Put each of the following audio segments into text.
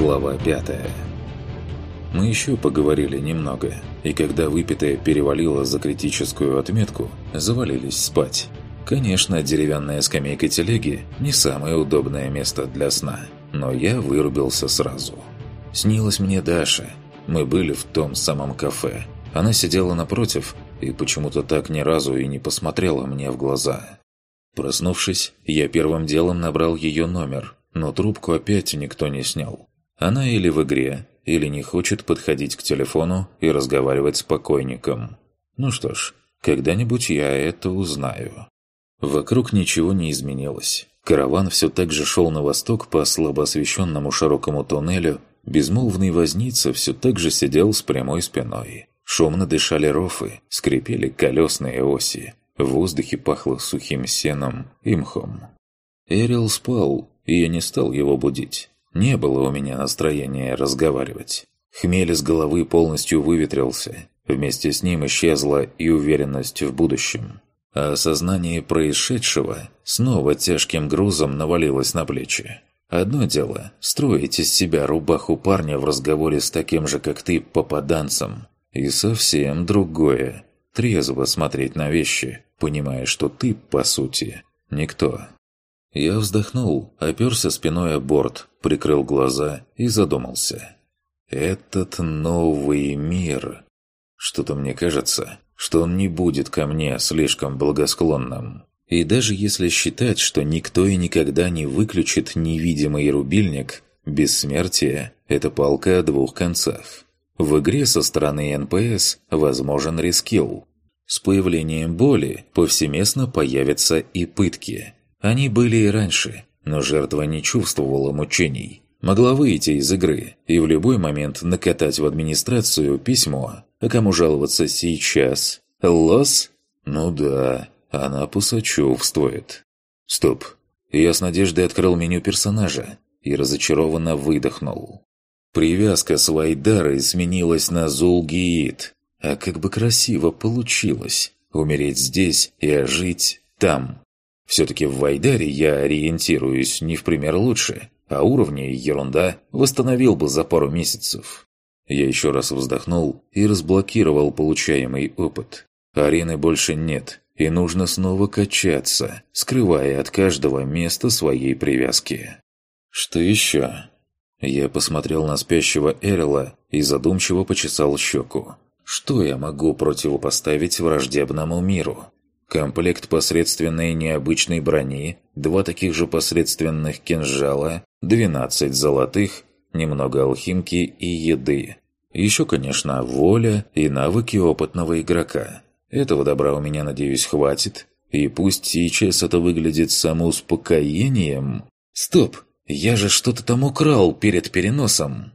Глава 5 Мы еще поговорили немного, и когда выпитое перевалило за критическую отметку, завалились спать. Конечно, деревянная скамейка телеги – не самое удобное место для сна, но я вырубился сразу. Снилась мне Даша. Мы были в том самом кафе. Она сидела напротив и почему-то так ни разу и не посмотрела мне в глаза. Проснувшись, я первым делом набрал ее номер, но трубку опять никто не снял. Она или в игре, или не хочет подходить к телефону и разговаривать с покойником. Ну что ж, когда-нибудь я это узнаю. Вокруг ничего не изменилось. Караван все так же шел на восток по слабо освещенному широкому туннелю. Безмолвный возница все так же сидел с прямой спиной. Шумно дышали рофы, скрипели колесные оси. В воздухе пахло сухим сеном и мхом. Эрил спал, и я не стал его будить. Не было у меня настроения разговаривать. Хмель из головы полностью выветрился. Вместе с ним исчезла и уверенность в будущем. А осознание происшедшего снова тяжким грузом навалилось на плечи. Одно дело – строить из себя рубаху парня в разговоре с таким же, как ты, попаданцем. И совсем другое – трезво смотреть на вещи, понимая, что ты, по сути, никто. Я вздохнул, оперся спиной о борт, прикрыл глаза и задумался. Этот новый мир... Что-то мне кажется, что он не будет ко мне слишком благосклонным. И даже если считать, что никто и никогда не выключит невидимый рубильник, бессмертие – это палка о двух концах. В игре со стороны НПС возможен reskill, с появлением боли повсеместно появятся и пытки. Они были и раньше, но жертва не чувствовала мучений. Могла выйти из игры и в любой момент накатать в администрацию письмо. А кому жаловаться сейчас? Лос? Ну да, она посочувствует. Стоп. Я с надеждой открыл меню персонажа и разочарованно выдохнул. Привязка с Вайдарой сменилась на Зулгиит, а как бы красиво получилось умереть здесь и ожить там. Все-таки в Вайдаре я ориентируюсь не в пример лучше, а уровни ерунда восстановил бы за пару месяцев. Я еще раз вздохнул и разблокировал получаемый опыт. Арены больше нет, и нужно снова качаться, скрывая от каждого место своей привязки. Что еще? Я посмотрел на спящего Эрила и задумчиво почесал щеку. Что я могу противопоставить враждебному миру? Комплект посредственной необычной брони, два таких же посредственных кинжала, 12 золотых, немного алхимки и еды. Еще, конечно, воля и навыки опытного игрока. Этого добра у меня, надеюсь, хватит. И пусть сейчас это выглядит самоуспокоением... Стоп! Я же что-то там украл перед переносом.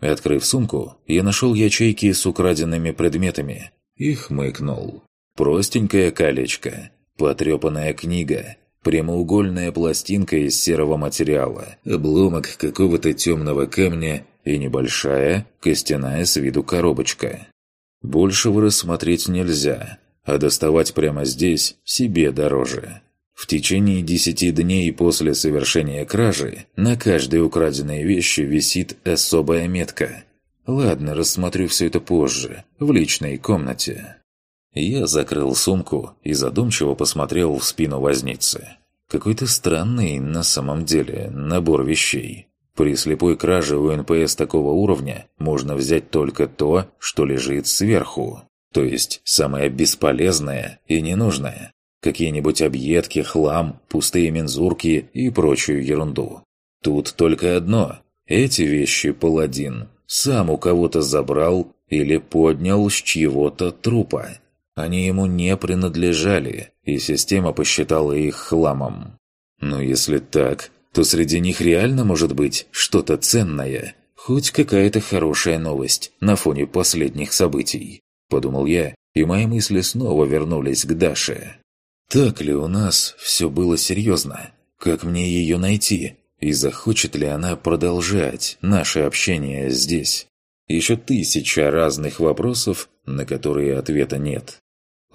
Открыв сумку, я нашел ячейки с украденными предметами и хмыкнул. Простенькое колечко, потрепанная книга, прямоугольная пластинка из серого материала, обломок какого-то темного камня и небольшая, костяная с виду коробочка. Большего рассмотреть нельзя, а доставать прямо здесь себе дороже. В течение десяти дней после совершения кражи на каждой украденной вещи висит особая метка. Ладно, рассмотрю все это позже, в личной комнате. Я закрыл сумку и задумчиво посмотрел в спину возницы. Какой-то странный, на самом деле, набор вещей. При слепой краже у НПС такого уровня можно взять только то, что лежит сверху. То есть самое бесполезное и ненужное какие-нибудь объедки, хлам, пустые мензурки и прочую ерунду. Тут только одно. Эти вещи паладин сам у кого-то забрал или поднял с чьего-то трупа. Они ему не принадлежали, и система посчитала их хламом. Но если так, то среди них реально может быть что-то ценное, хоть какая-то хорошая новость на фоне последних событий. Подумал я, и мои мысли снова вернулись к Даше. Так ли у нас все было серьезно? Как мне ее найти? И захочет ли она продолжать наше общение здесь? Еще тысяча разных вопросов, на которые ответа нет.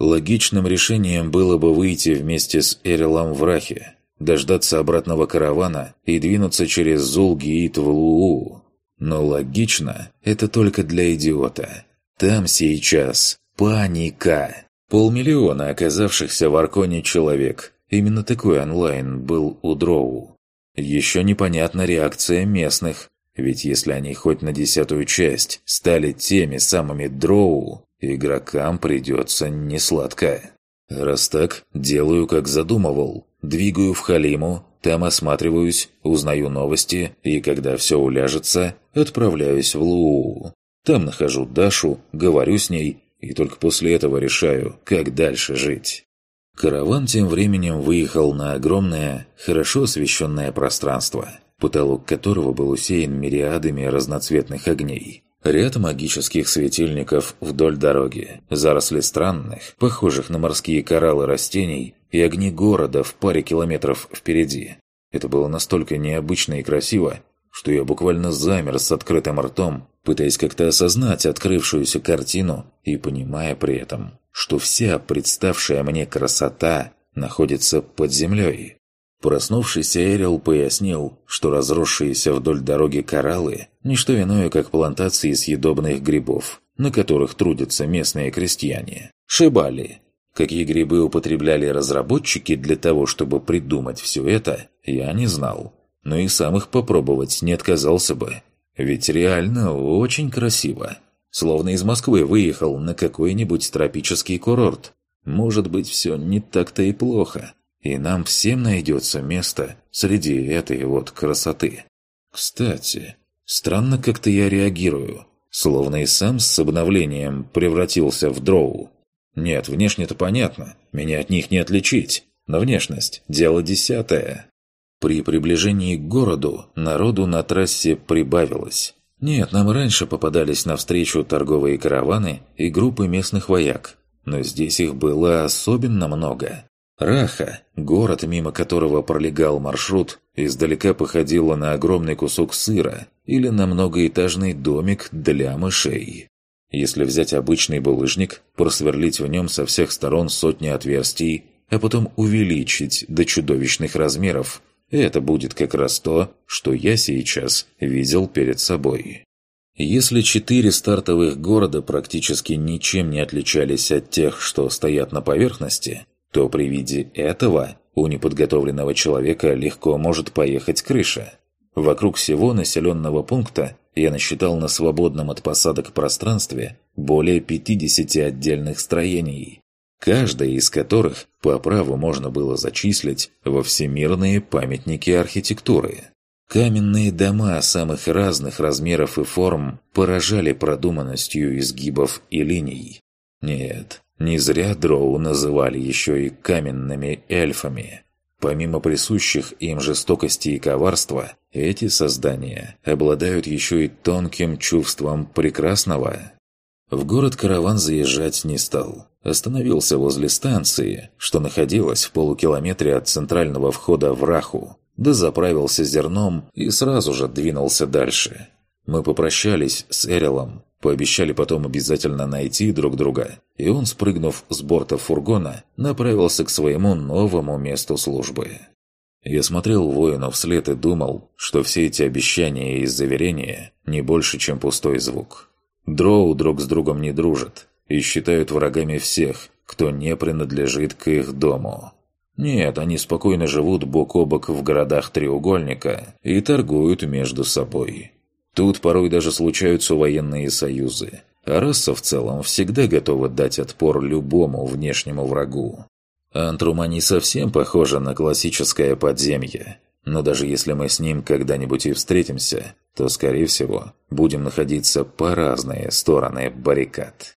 Логичным решением было бы выйти вместе с Эрилом в Рахе, дождаться обратного каравана и двинуться через Зулгиит в Луу. Но логично это только для идиота. Там сейчас паника. Полмиллиона оказавшихся в Арконе человек. Именно такой онлайн был у Дроу. Еще непонятна реакция местных. Ведь если они хоть на десятую часть стали теми самыми Дроу, игрокам придется несладко. Раз так, делаю, как задумывал. Двигаю в Халиму, там осматриваюсь, узнаю новости, и когда все уляжется, отправляюсь в Луу. Там нахожу Дашу, говорю с ней, и только после этого решаю, как дальше жить. Караван тем временем выехал на огромное, хорошо освещенное пространство, потолок которого был усеян мириадами разноцветных огней. Ряд магических светильников вдоль дороги, заросли странных, похожих на морские кораллы растений и огни города в паре километров впереди. Это было настолько необычно и красиво, что я буквально замер с открытым ртом, пытаясь как-то осознать открывшуюся картину и понимая при этом, что вся представшая мне красота находится под землей. Проснувшийся Эрил пояснил, что разросшиеся вдоль дороги кораллы – не что иное, как плантации съедобных грибов, на которых трудятся местные крестьяне. Шибали. Какие грибы употребляли разработчики для того, чтобы придумать все это, я не знал. Но и сам их попробовать не отказался бы. Ведь реально очень красиво. Словно из Москвы выехал на какой-нибудь тропический курорт. Может быть, все не так-то и плохо и нам всем найдется место среди этой вот красоты. Кстати, странно как-то я реагирую, словно и сам с обновлением превратился в дроу. Нет, внешне-то понятно, меня от них не отличить, но внешность – дело десятое. При приближении к городу народу на трассе прибавилось. Нет, нам раньше попадались навстречу торговые караваны и группы местных вояк, но здесь их было особенно много. Раха, город, мимо которого пролегал маршрут, издалека походила на огромный кусок сыра или на многоэтажный домик для мышей. Если взять обычный булыжник, просверлить в нем со всех сторон сотни отверстий, а потом увеличить до чудовищных размеров, это будет как раз то, что я сейчас видел перед собой. Если четыре стартовых города практически ничем не отличались от тех, что стоят на поверхности, то при виде этого у неподготовленного человека легко может поехать крыша. Вокруг всего населенного пункта я насчитал на свободном от посадок пространстве более 50 отдельных строений, каждое из которых по праву можно было зачислить во всемирные памятники архитектуры. Каменные дома самых разных размеров и форм поражали продуманностью изгибов и линий. Нет, не зря дроу называли еще и каменными эльфами. Помимо присущих им жестокости и коварства, эти создания обладают еще и тонким чувством прекрасного. В город караван заезжать не стал. Остановился возле станции, что находилась в полукилометре от центрального входа в Раху, да заправился зерном и сразу же двинулся дальше. Мы попрощались с Эрилом, Пообещали потом обязательно найти друг друга, и он, спрыгнув с борта фургона, направился к своему новому месту службы. Я смотрел воину вслед и думал, что все эти обещания и заверения не больше, чем пустой звук. Дроу друг с другом не дружат и считают врагами всех, кто не принадлежит к их дому. Нет, они спокойно живут бок о бок в городах треугольника и торгуют между собой. Тут порой даже случаются военные союзы. А раса в целом всегда готова дать отпор любому внешнему врагу. Антрума не совсем похожа на классическое подземье. Но даже если мы с ним когда-нибудь и встретимся, то, скорее всего, будем находиться по разные стороны баррикад.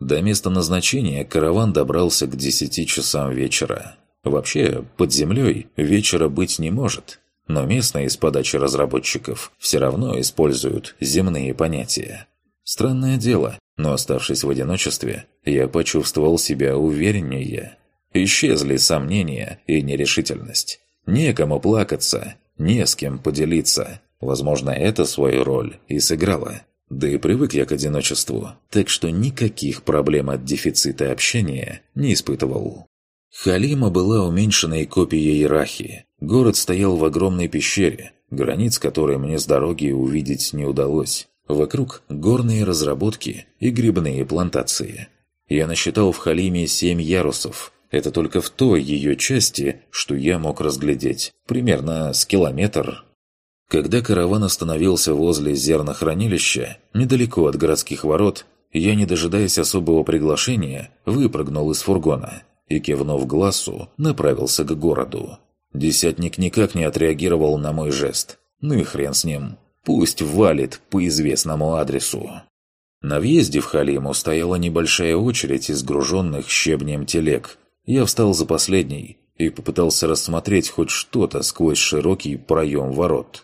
До места назначения караван добрался к 10 часам вечера. Вообще, под землей вечера быть не может. Но местные с подачи разработчиков все равно используют земные понятия. Странное дело, но оставшись в одиночестве, я почувствовал себя увереннее. Исчезли сомнения и нерешительность. Некому плакаться, не с кем поделиться. Возможно, это свою роль и сыграло. Да и привык я к одиночеству, так что никаких проблем от дефицита общения не испытывал. Халима была уменьшенной копией Ирахи. Город стоял в огромной пещере, границ которой мне с дороги увидеть не удалось. Вокруг горные разработки и грибные плантации. Я насчитал в Халиме семь ярусов. Это только в той ее части, что я мог разглядеть. Примерно с километр. Когда караван остановился возле зернохранилища, недалеко от городских ворот, я, не дожидаясь особого приглашения, выпрыгнул из фургона и, кивнув глазу, направился к городу. Десятник никак не отреагировал на мой жест. Ну и хрен с ним. Пусть валит по известному адресу. На въезде в Халиму стояла небольшая очередь из груженных щебнем телег. Я встал за последней и попытался рассмотреть хоть что-то сквозь широкий проем ворот.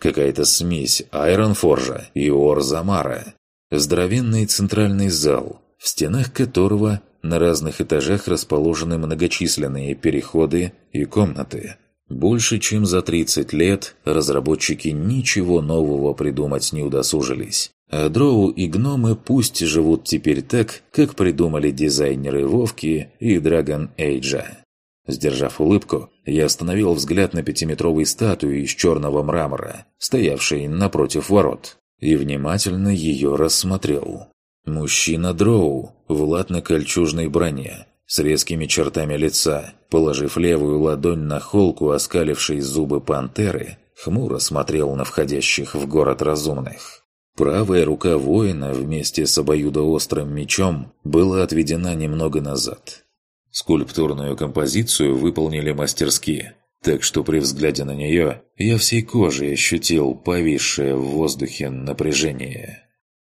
Какая-то смесь Айронфоржа и Орзамара. Здоровенный центральный зал, в стенах которого на разных этажах расположены многочисленные переходы и комнаты. Больше чем за 30 лет разработчики ничего нового придумать не удосужились. А дроу и гномы пусть живут теперь так, как придумали дизайнеры Вовки и Драгон Эйджа. Сдержав улыбку, я остановил взгляд на пятиметровой статуи из черного мрамора, стоявшей напротив ворот, и внимательно ее рассмотрел. Мужчина Дроу в латно-кольчужной броне, с резкими чертами лица, положив левую ладонь на холку оскалившей зубы пантеры, хмуро смотрел на входящих в город разумных. Правая рука воина вместе с обоюдоострым мечом была отведена немного назад. Скульптурную композицию выполнили мастерски, так что при взгляде на нее я всей кожей ощутил повисшее в воздухе напряжение.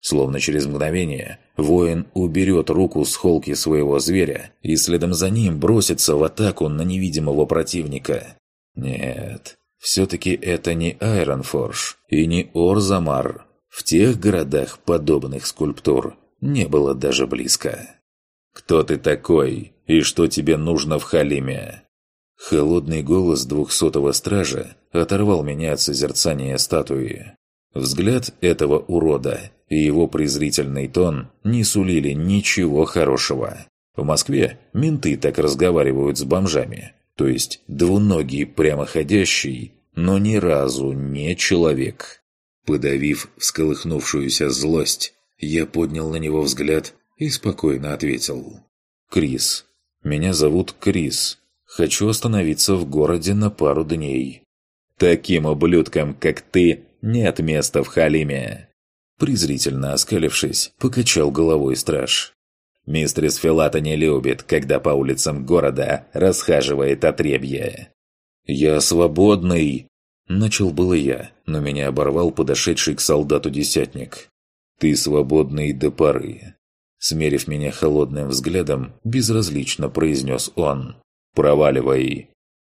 Словно через мгновение воин уберет руку с холки своего зверя и следом за ним бросится в атаку на невидимого противника. Нет, все-таки это не Айронфорж и не Орзамар. В тех городах подобных скульптур не было даже близко. «Кто ты такой и что тебе нужно в Халиме?» Холодный голос двухсотого стража оторвал меня от созерцания статуи. Взгляд этого урода и его презрительный тон не сулили ничего хорошего. В Москве менты так разговаривают с бомжами. То есть двуногий прямоходящий, но ни разу не человек. Подавив всколыхнувшуюся злость, я поднял на него взгляд и спокойно ответил. «Крис. Меня зовут Крис. Хочу остановиться в городе на пару дней». «Таким ублюдкам, как ты, нет места в Халиме!» Презрительно оскалившись, покачал головой страж. «Мистрис Филата не любит, когда по улицам города расхаживает отребье». «Я свободный!» Начал было я, но меня оборвал подошедший к солдату десятник. «Ты свободный до поры». Смерив меня холодным взглядом, безразлично произнес он. «Проваливай!»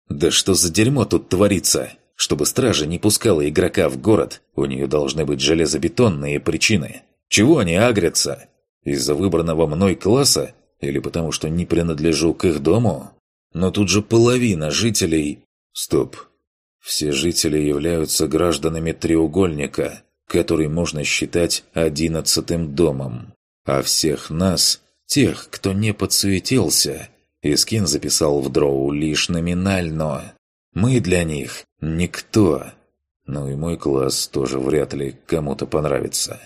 «Да что за дерьмо тут творится?» Чтобы стража не пускала игрока в город, у нее должны быть железобетонные причины. Чего они агрятся? Из-за выбранного мной класса? Или потому что не принадлежу к их дому? Но тут же половина жителей... Стоп. Все жители являются гражданами треугольника, который можно считать одиннадцатым домом. А всех нас, тех, кто не подсуетился, Искин записал в дроу лишь номинально. Мы для них никто. Ну и мой класс тоже вряд ли кому-то понравится.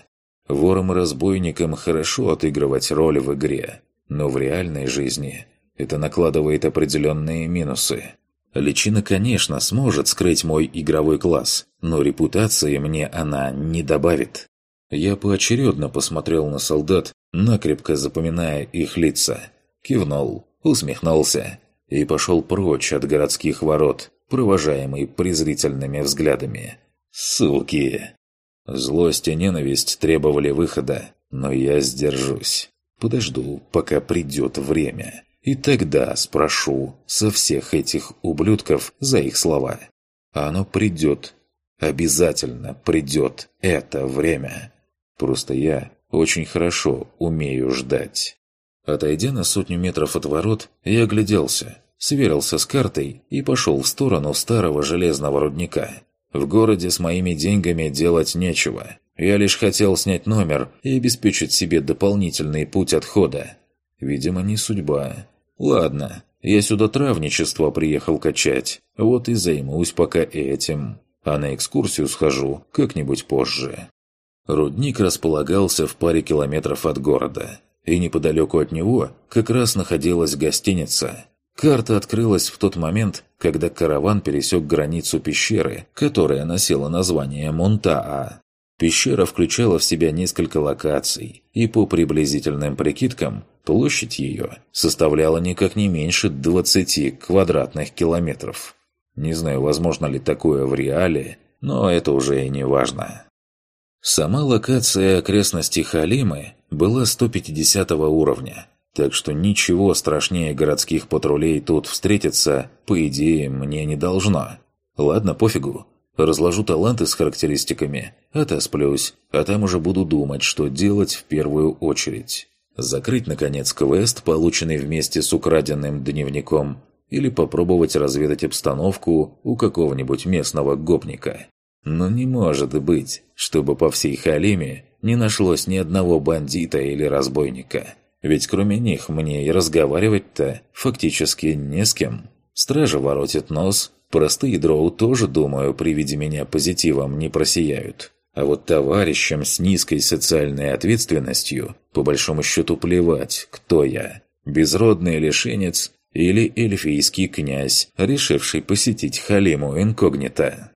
Ворам и разбойникам хорошо отыгрывать роль в игре, но в реальной жизни это накладывает определенные минусы. Личина, конечно, сможет скрыть мой игровой класс, но репутации мне она не добавит. Я поочередно посмотрел на солдат, накрепко запоминая их лица. Кивнул, усмехнулся и пошел прочь от городских ворот, провожаемый презрительными взглядами. «Суки!» Злость и ненависть требовали выхода, но я сдержусь. Подожду, пока придет время. И тогда спрошу со всех этих ублюдков за их слова. Оно придет. Обязательно придет это время. Просто я очень хорошо умею ждать. Отойдя на сотню метров от ворот, я огляделся сверился с картой и пошел в сторону старого железного рудника. В городе с моими деньгами делать нечего. Я лишь хотел снять номер и обеспечить себе дополнительный путь отхода. Видимо, не судьба. Ладно, я сюда травничество приехал качать, вот и займусь пока этим. а на экскурсию схожу как-нибудь позже. Рудник располагался в паре километров от города, и неподалеку от него как раз находилась гостиница. Карта открылась в тот момент, когда караван пересек границу пещеры, которая носила название Мунтаа. Пещера включала в себя несколько локаций, и по приблизительным прикидкам, площадь ее составляла никак не меньше 20 квадратных километров. Не знаю, возможно ли такое в реале, но это уже и не важно. Сама локация окрестностей Халимы была 150 уровня, так что ничего страшнее городских патрулей тут встретиться, по идее, мне не должно. Ладно, пофигу. Разложу таланты с характеристиками, отосплюсь, а там уже буду думать, что делать в первую очередь. Закрыть, наконец, квест, полученный вместе с украденным дневником, или попробовать разведать обстановку у какого-нибудь местного гопника. Но не может быть, чтобы по всей Халиме не нашлось ни одного бандита или разбойника. Ведь кроме них мне и разговаривать-то фактически не с кем. Стража воротит нос, простые дроу тоже, думаю, при виде меня позитивом не просияют. А вот товарищам с низкой социальной ответственностью по большому счету плевать, кто я. Безродный лишенец или эльфийский князь, решивший посетить Халиму инкогнито.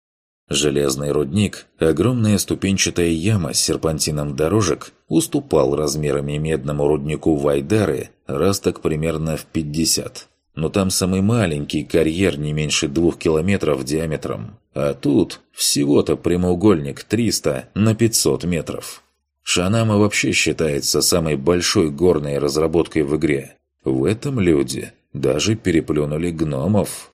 Железный рудник, огромная ступенчатая яма с серпантином дорожек, уступал размерами медному руднику Вайдары раз так примерно в 50. Но там самый маленький карьер не меньше двух километров диаметром. А тут всего-то прямоугольник 300 на 500 метров. Шанама вообще считается самой большой горной разработкой в игре. В этом люди даже переплюнули гномов.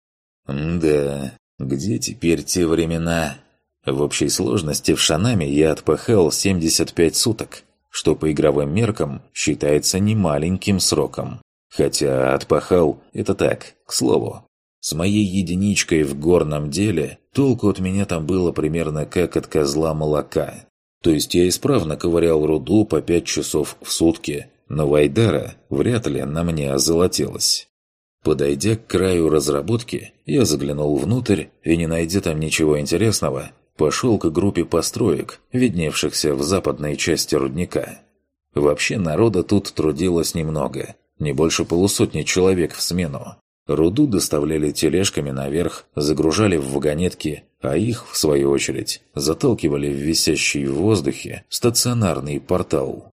да, где теперь те времена? В общей сложности в Шанаме я отпахал 75 суток, что по игровым меркам считается немаленьким сроком. Хотя отпахал – это так, к слову. С моей единичкой в горном деле толку от меня там было примерно как от козла молока. То есть я исправно ковырял руду по пять часов в сутки, но Вайдара вряд ли на мне озолотилась. Подойдя к краю разработки, я заглянул внутрь и, не найдя там ничего интересного, пошел к группе построек, видневшихся в западной части рудника. Вообще народа тут трудилось немного, не больше полусотни человек в смену. Руду доставляли тележками наверх, загружали в вагонетки, а их, в свою очередь, заталкивали в висящий в воздухе стационарный портал.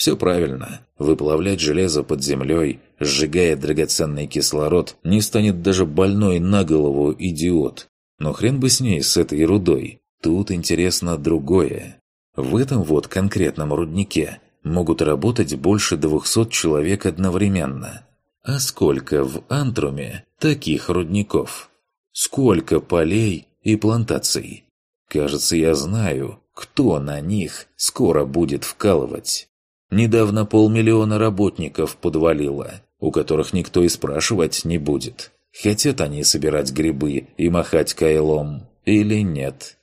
Все правильно. Выплавлять железо под землей, сжигая драгоценный кислород, не станет даже больной на голову идиот. Но хрен бы с ней, с этой рудой. Тут интересно другое. В этом вот конкретном руднике могут работать больше 200 человек одновременно. А сколько в Антруме таких рудников? Сколько полей и плантаций? Кажется, я знаю, кто на них скоро будет вкалывать. Недавно полмиллиона работников подвалило, у которых никто и спрашивать не будет. Хотят они собирать грибы и махать кайлом или нет?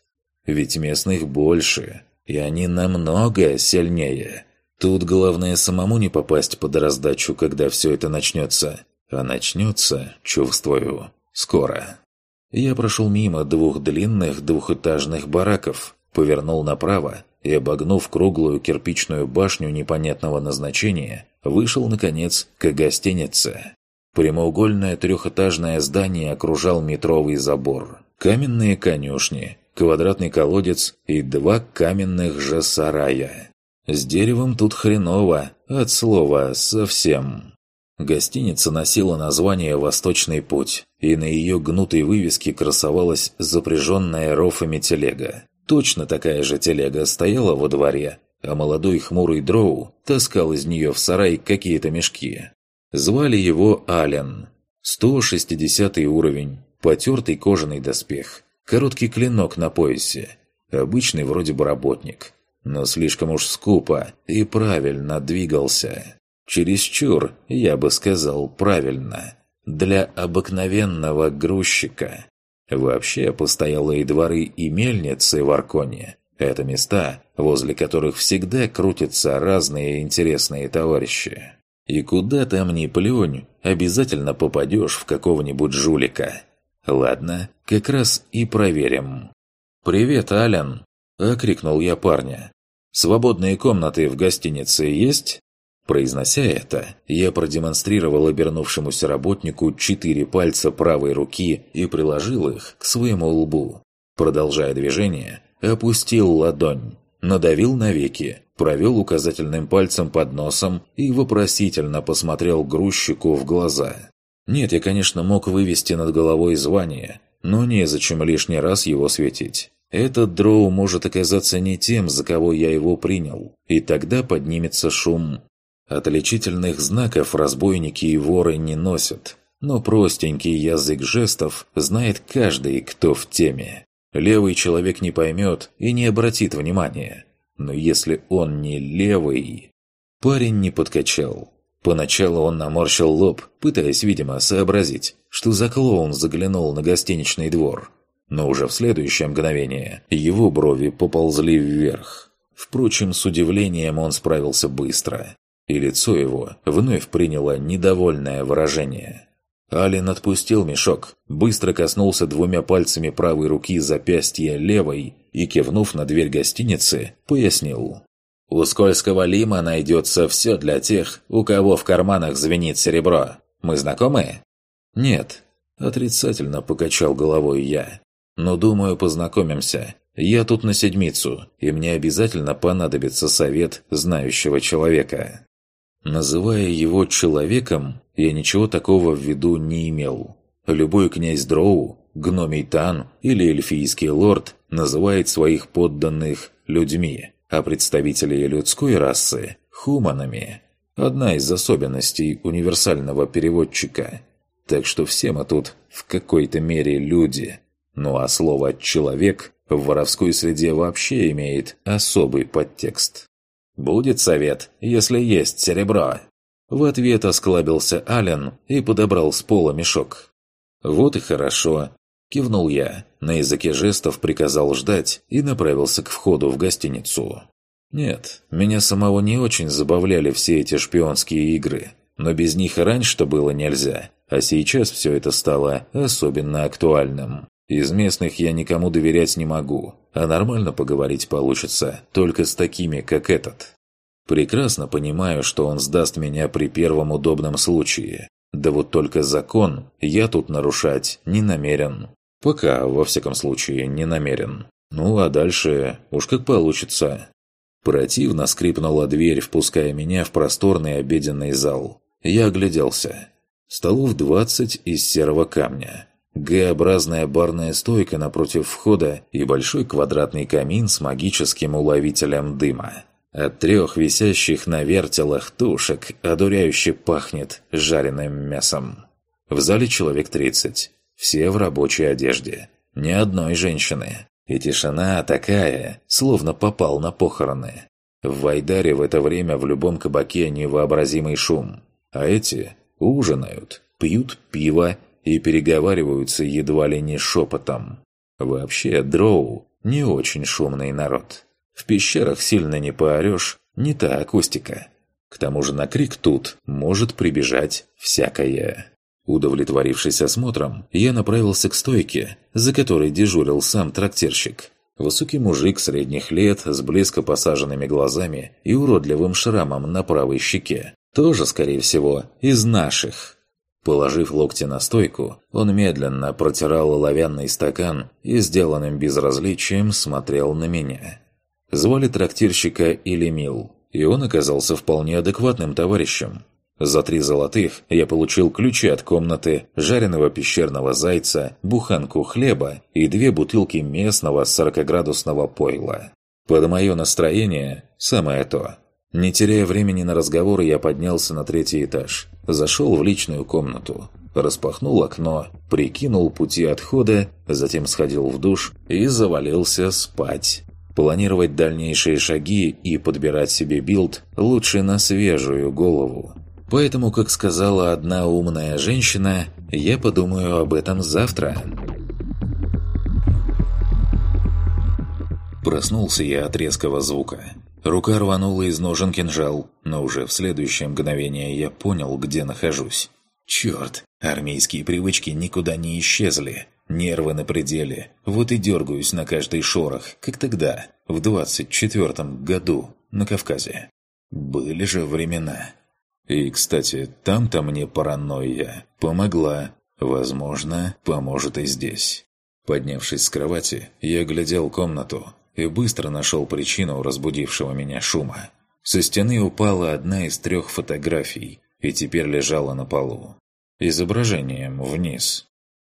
Ведь местных больше, и они намного сильнее. Тут главное самому не попасть под раздачу, когда все это начнется. А начнется, чувствую, скоро. Я прошел мимо двух длинных двухэтажных бараков, повернул направо и, обогнув круглую кирпичную башню непонятного назначения, вышел, наконец, к гостинице. Прямоугольное трехэтажное здание окружал метровый забор, каменные конюшни, квадратный колодец и два каменных же сарая. С деревом тут хреново, от слова «совсем». Гостиница носила название «Восточный путь», и на ее гнутой вывеске красовалась запряженная рофами телега. Точно такая же телега стояла во дворе, а молодой хмурый дроу таскал из нее в сарай какие-то мешки. Звали его Ален. 160 уровень, потертый кожаный доспех, короткий клинок на поясе. Обычный вроде бы работник, но слишком уж скупо и правильно двигался. Чересчур, я бы сказал, правильно. Для обыкновенного грузчика. Вообще, постоялые дворы и мельницы в Арконе – это места, возле которых всегда крутятся разные интересные товарищи. И куда там ни плюнь, обязательно попадешь в какого-нибудь жулика. Ладно, как раз и проверим. «Привет, Ален!» – окрикнул я парня. «Свободные комнаты в гостинице есть?» Произнося это, я продемонстрировал обернувшемуся работнику четыре пальца правой руки и приложил их к своему лбу. Продолжая движение, опустил ладонь, надавил на веки, провел указательным пальцем под носом и вопросительно посмотрел грузчику в глаза. Нет, я, конечно, мог вывести над головой звание, но незачем лишний раз его светить. Этот дроу может оказаться не тем, за кого я его принял, и тогда поднимется шум. Отличительных знаков разбойники и воры не носят, но простенький язык жестов знает каждый, кто в теме. Левый человек не поймет и не обратит внимания. Но если он не левый... Парень не подкачал. Поначалу он наморщил лоб, пытаясь, видимо, сообразить, что за клоун заглянул на гостиничный двор. Но уже в следующее мгновение его брови поползли вверх. Впрочем, с удивлением он справился быстро, и лицо его вновь приняло недовольное выражение. Ален отпустил мешок, быстро коснулся двумя пальцами правой руки запястья левой и, кивнув на дверь гостиницы, пояснил. «У скользкого лима найдется все для тех, у кого в карманах звенит серебро. Мы знакомы?» «Нет», – отрицательно покачал головой я. «Но думаю, познакомимся. Я тут на седмицу, и мне обязательно понадобится совет знающего человека». Называя его «человеком», я ничего такого в виду не имел. Любой князь Дроу, гномий Тан или эльфийский лорд называет своих подданных «людьми», а представителей людской расы – «хуманами». Одна из особенностей универсального переводчика. Так что все мы тут в какой-то мере люди. Ну а слово «человек» в воровской среде вообще имеет особый подтекст. «Будет совет, если есть серебро». В ответ осклабился Ален и подобрал с пола мешок. «Вот и хорошо», – кивнул я, на языке жестов приказал ждать и направился к входу в гостиницу. Нет, меня самого не очень забавляли все эти шпионские игры, но без них раньше-то было нельзя, а сейчас все это стало особенно актуальным. Из местных я никому доверять не могу, а нормально поговорить получится только с такими, как этот. Прекрасно понимаю, что он сдаст меня при первом удобном случае. Да вот только закон я тут нарушать не намерен. Пока, во всяком случае, не намерен. Ну а дальше уж как получится. Противно скрипнула дверь, впуская меня в просторный обеденный зал. Я огляделся. Столов двадцать из серого камня. Г-образная барная стойка напротив входа и большой квадратный камин с магическим уловителем дыма. От трех висящих на вертелах тушек одуряюще пахнет жареным мясом. В зале человек тридцать. Все в рабочей одежде. Ни одной женщины. И тишина такая, словно попал на похороны. В Вайдаре в это время в любом кабаке невообразимый шум. А эти ужинают, пьют пиво и переговариваются едва ли не шепотом. Вообще, дроу – не очень шумный народ. В пещерах сильно не поорешь, не та акустика. К тому же на крик тут может прибежать всякое. Удовлетворившись осмотром, я направился к стойке, за которой дежурил сам трактирщик. Высокий мужик средних лет с близко посаженными глазами и уродливым шрамом на правой щеке. Тоже, скорее всего, из наших. Положив локти на стойку, он медленно протирал оловянный стакан и, сделанным безразличием, смотрел на меня. Звали трактирщика Илемил, и он оказался вполне адекватным товарищем. За три золотых я получил ключи от комнаты, жареного пещерного зайца, буханку хлеба и две бутылки местного 40-градусного пойла. Под мое настроение самое то. Не теряя времени на разговоры, я поднялся на третий этаж, зашел в личную комнату, распахнул окно, прикинул пути отхода, затем сходил в душ и завалился спать. Планировать дальнейшие шаги и подбирать себе build лучше на свежую голову. Поэтому, как сказала одна умная женщина, я подумаю об этом завтра. Проснулся я от резкого звука. Рука рванула из ножен кинжал, но уже в следующее мгновение я понял, где нахожусь. Черт, армейские привычки никуда не исчезли. Нервы на пределе. Вот и дергаюсь на каждый шорох, как тогда, в двадцать четвертом году, на Кавказе. Были же времена. И, кстати, там-то мне паранойя помогла. Возможно, поможет и здесь. Поднявшись с кровати, я глядел комнату и быстро нашел причину разбудившего меня шума. Со стены упала одна из трех фотографий и теперь лежала на полу. Изображением вниз.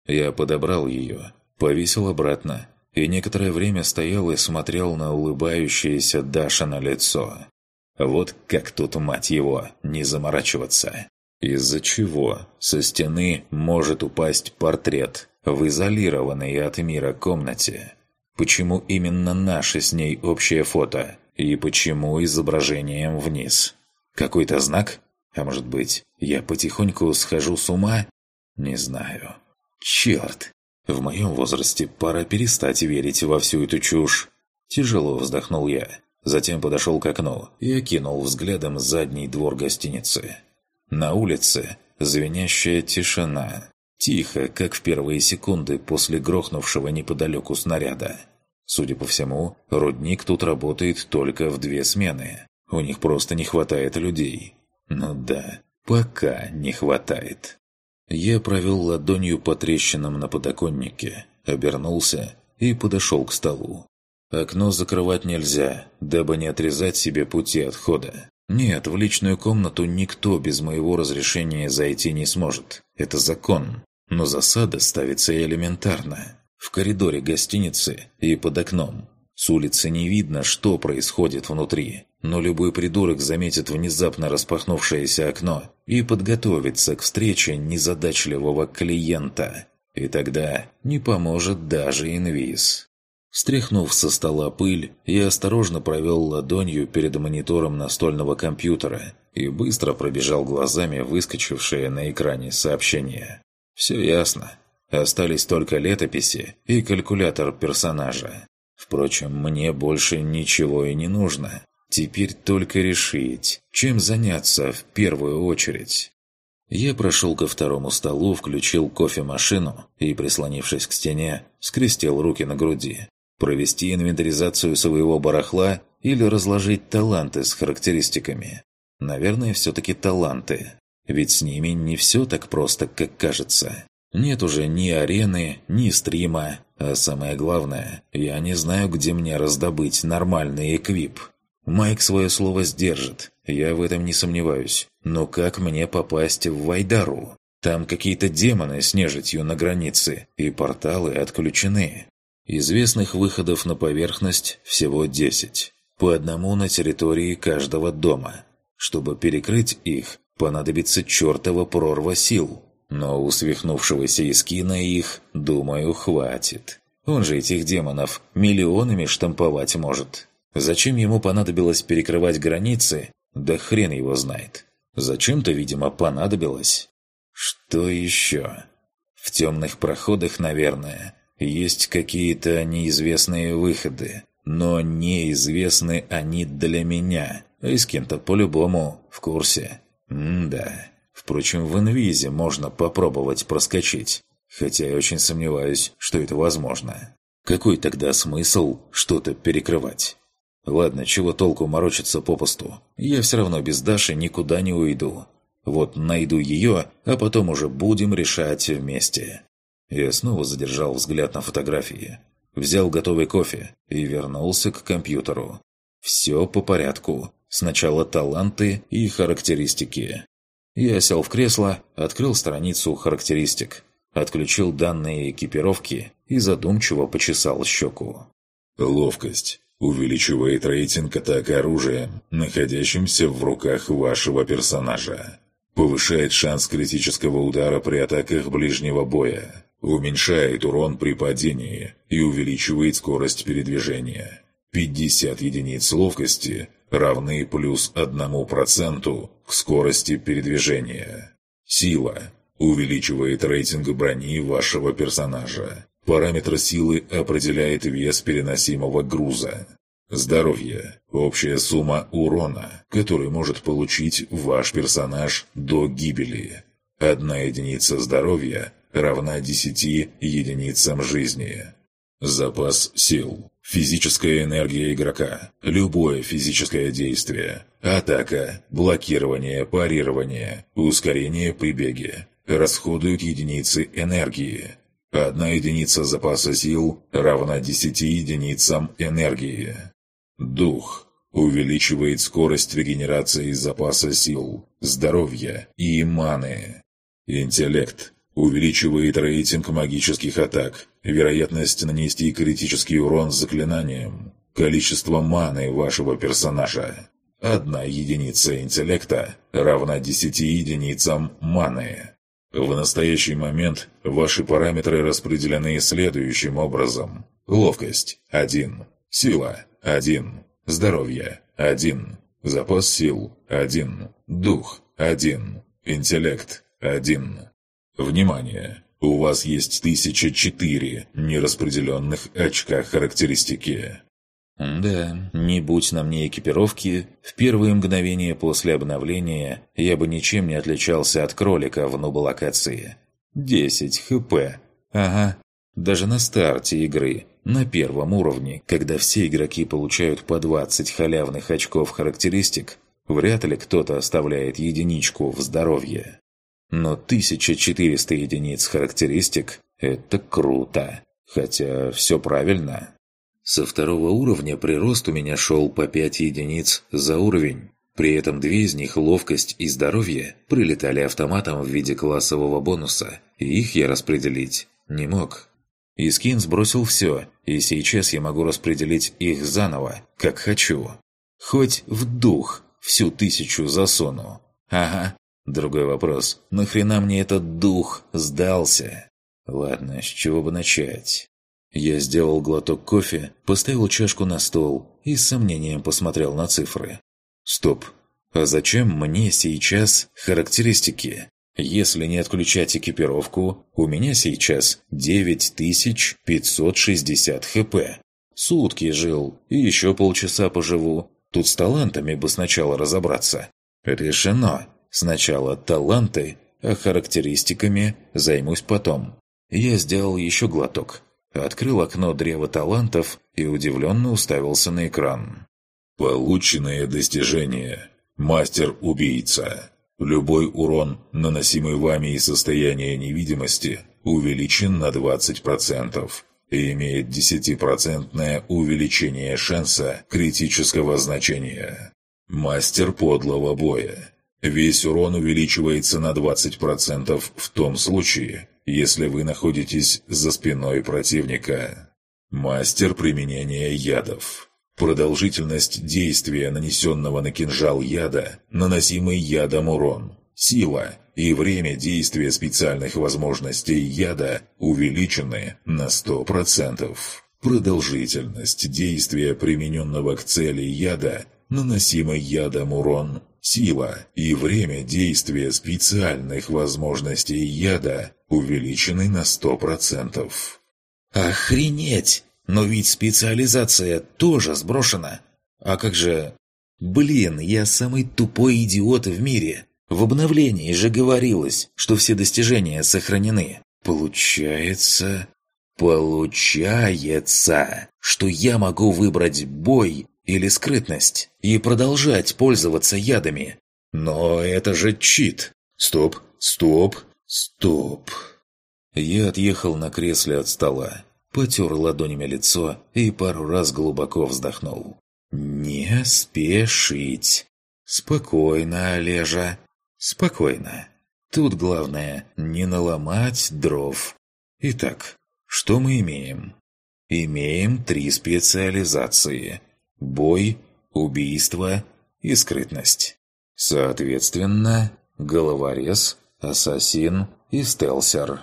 Я подобрал ее, повесил обратно и некоторое время стоял и смотрел на улыбающееся Даша на лицо. Вот как тут, мать его, не заморачиваться. Из-за чего со стены может упасть портрет в изолированной от мира комнате? Почему именно наше с ней общее фото? И почему изображением вниз? Какой-то знак? А может быть, я потихоньку схожу с ума? Не знаю. Черт! В моем возрасте пора перестать верить во всю эту чушь. Тяжело вздохнул я. Затем подошел к окну и окинул взглядом задний двор гостиницы. На улице звенящая тишина. Тихо, как в первые секунды после грохнувшего неподалеку снаряда. Судя по всему, рудник тут работает только в две смены. У них просто не хватает людей. Ну да, пока не хватает. Я провел ладонью по трещинам на подоконнике, обернулся и подошел к столу. Окно закрывать нельзя, дабы не отрезать себе пути отхода. Нет, в личную комнату никто без моего разрешения зайти не сможет. Это закон. Но засада ставится элементарно. В коридоре гостиницы и под окном. С улицы не видно, что происходит внутри, но любой придурок заметит внезапно распахнувшееся окно и подготовится к встрече незадачливого клиента. И тогда не поможет даже инвиз. Стряхнув со стола пыль, я осторожно провел ладонью перед монитором настольного компьютера и быстро пробежал глазами выскочившее на экране сообщение. Все ясно. Остались только летописи и калькулятор персонажа. Впрочем, мне больше ничего и не нужно. Теперь только решить, чем заняться в первую очередь. Я прошел ко второму столу, включил кофемашину и, прислонившись к стене, скрестил руки на груди провести инвентаризацию своего барахла или разложить таланты с характеристиками. Наверное, все-таки таланты. Ведь с ними не все так просто, как кажется. Нет уже ни арены, ни стрима, а самое главное, я не знаю, где мне раздобыть нормальный эквип. Майк свое слово сдержит, я в этом не сомневаюсь. Но как мне попасть в Вайдару? Там какие-то демоны с нежитью на границе, и порталы отключены. Известных выходов на поверхность всего 10, по одному на территории каждого дома. Чтобы перекрыть их, понадобится чертова прорва сил. Но у свихнувшегося Искина их, думаю, хватит. Он же этих демонов миллионами штамповать может. Зачем ему понадобилось перекрывать границы? Да хрен его знает. Зачем-то, видимо, понадобилось. Что еще? В темных проходах, наверное, есть какие-то неизвестные выходы, но неизвестны они для меня, и с кем-то по-любому в курсе. М-да. Впрочем, в инвизе можно попробовать проскочить, хотя я очень сомневаюсь, что это возможно. Какой тогда смысл что-то перекрывать? Ладно, чего толку морочиться попусту? Я все равно без Даши никуда не уйду. Вот найду ее, а потом уже будем решать вместе. Я снова задержал взгляд на фотографии. Взял готовый кофе и вернулся к компьютеру. Все по порядку. Сначала таланты и характеристики. Я сел в кресло, открыл страницу характеристик, отключил данные экипировки и задумчиво почесал щеку. Ловкость. Увеличивает рейтинг атак оружия, находящимся в руках вашего персонажа. Повышает шанс критического удара при атаках ближнего боя уменьшает урон при падении и увеличивает скорость передвижения. 50 единиц ловкости равны плюс 1% к скорости передвижения. Сила увеличивает рейтинг брони вашего персонажа. Параметр силы определяет вес переносимого груза. Здоровье – общая сумма урона, который может получить ваш персонаж до гибели. Одна единица здоровья равна 10 единицам жизни. Запас сил. Физическая энергия игрока. Любое физическое действие. Атака, блокирование, парирование, ускорение при беге. Расходуют единицы энергии. Одна единица запаса сил равна 10 единицам энергии. Дух. Увеличивает скорость регенерации запаса сил, здоровья и маны. Интеллект. Увеличивает рейтинг магических атак, вероятность нанести критический урон заклинанием, количество маны вашего персонажа. Одна единица интеллекта равна 10 единицам маны. В настоящий момент ваши параметры распределены следующим образом. Ловкость – 1. Сила – 1. Здоровье – 1. Запас сил – 1. Дух – 1. Интеллект – 1. Внимание! У вас есть 1004 нераспределенных очка характеристики. Да, не будь на мне экипировки, в первые мгновения после обновления я бы ничем не отличался от кролика в нуболокации. 10 хп. Ага. Даже на старте игры, на первом уровне, когда все игроки получают по 20 халявных очков характеристик, вряд ли кто-то оставляет единичку в здоровье. Но 1400 единиц характеристик – это круто. Хотя все правильно. Со второго уровня прирост у меня шел по 5 единиц за уровень. При этом две из них, ловкость и здоровье, прилетали автоматом в виде классового бонуса, и их я распределить не мог. Искин сбросил все, и сейчас я могу распределить их заново, как хочу. Хоть в дух всю тысячу засуну. Ага, Другой вопрос. Нахрена мне этот дух сдался? Ладно, с чего бы начать? Я сделал глоток кофе, поставил чашку на стол и с сомнением посмотрел на цифры. Стоп. А зачем мне сейчас характеристики? Если не отключать экипировку, у меня сейчас 9560 хп. Сутки жил, и еще полчаса поживу. Тут с талантами бы сначала разобраться. Решено. Сначала таланты, а характеристиками займусь потом. Я сделал еще глоток. Открыл окно древа талантов и удивленно уставился на экран. Полученные достижения. Мастер-убийца. Любой урон, наносимый вами из состояния невидимости, увеличен на 20% и имеет 10% увеличение шанса критического значения. Мастер подлого боя. Весь урон увеличивается на 20% в том случае, если вы находитесь за спиной противника. Мастер применения ядов. Продолжительность действия нанесенного на кинжал яда, наносимый ядом урон. Сила и время действия специальных возможностей яда увеличены на 100%. Продолжительность действия примененного к цели яда, наносимый ядом урон Сила и время действия специальных возможностей яда увеличены на 100%. Охренеть! Но ведь специализация тоже сброшена. А как же... Блин, я самый тупой идиот в мире. В обновлении же говорилось, что все достижения сохранены. Получается... Получается, что я могу выбрать бой или скрытность и продолжать пользоваться ядами. Но это же чит. Стоп, стоп, стоп. Я отъехал на кресле от стола, потер ладонями лицо и пару раз глубоко вздохнул. «Не спешить. Спокойно, Олежа, спокойно. Тут главное не наломать дров. Итак, что мы имеем? Имеем три специализации – бой, убийство и скрытность. Соответственно, головорез, ассасин и стелсер.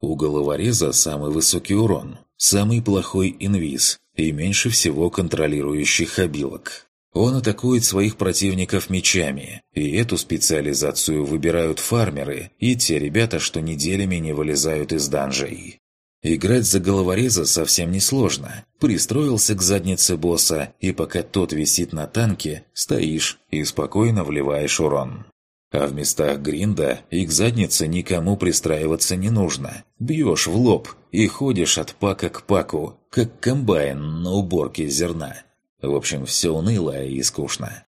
У головореза самый высокий урон, самый плохой инвиз и меньше всего контролирующих обилок. Он атакует своих противников мечами, и эту специализацию выбирают фармеры и те ребята, что неделями не вылезают из данжей. Играть за головореза совсем несложно. Пристроился к заднице босса, и пока тот висит на танке, стоишь и спокойно вливаешь урон. А в местах гринда и к заднице никому пристраиваться не нужно. Бьешь в лоб и ходишь от пака к паку, как комбайн на уборке зерна. В общем, все уныло и скучно.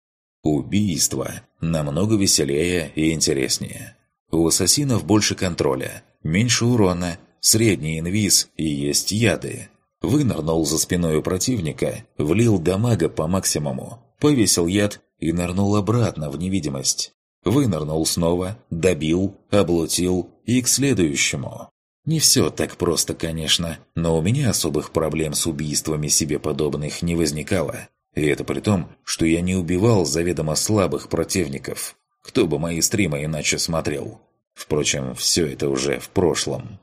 Убийство намного веселее и интереснее. У ассасинов больше контроля, меньше урона, средний инвиз и есть яды. Вынырнул за спиной у противника, влил дамага по максимуму, повесил яд и нырнул обратно в невидимость. Вынырнул снова, добил, облутил и к следующему. Не все так просто, конечно, но у меня особых проблем с убийствами себе подобных не возникало. И это при том, что я не убивал заведомо слабых противников. Кто бы мои стримы иначе смотрел? Впрочем, все это уже в прошлом.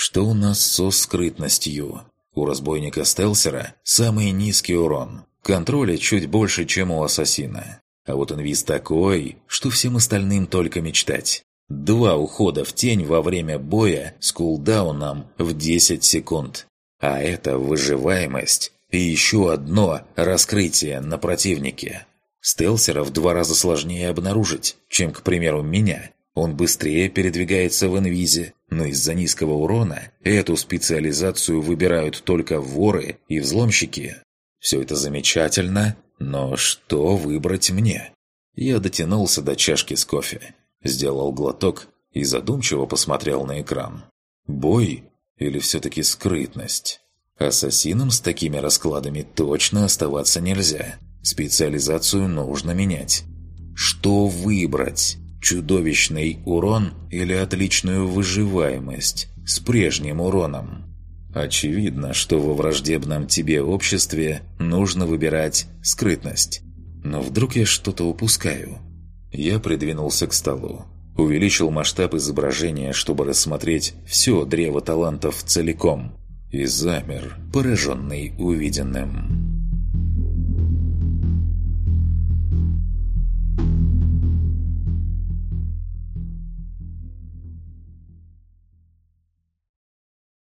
Что у нас со скрытностью? У разбойника-стелсера самый низкий урон. Контроля чуть больше, чем у ассасина. А вот инвиз такой, что всем остальным только мечтать. Два ухода в тень во время боя с кулдауном в 10 секунд. А это выживаемость и еще одно раскрытие на противнике. Стелсера в два раза сложнее обнаружить, чем, к примеру, меня. Он быстрее передвигается в инвизе, но из-за низкого урона эту специализацию выбирают только воры и взломщики. Все это замечательно, но что выбрать мне? Я дотянулся до чашки с кофе, сделал глоток и задумчиво посмотрел на экран. Бой или все-таки скрытность? Ассасинам с такими раскладами точно оставаться нельзя. Специализацию нужно менять. Что выбрать? Чудовищный урон или отличную выживаемость с прежним уроном? Очевидно, что во враждебном тебе обществе нужно выбирать скрытность. Но вдруг я что-то упускаю? Я придвинулся к столу. Увеличил масштаб изображения, чтобы рассмотреть все древо талантов целиком. И замер, пораженный увиденным.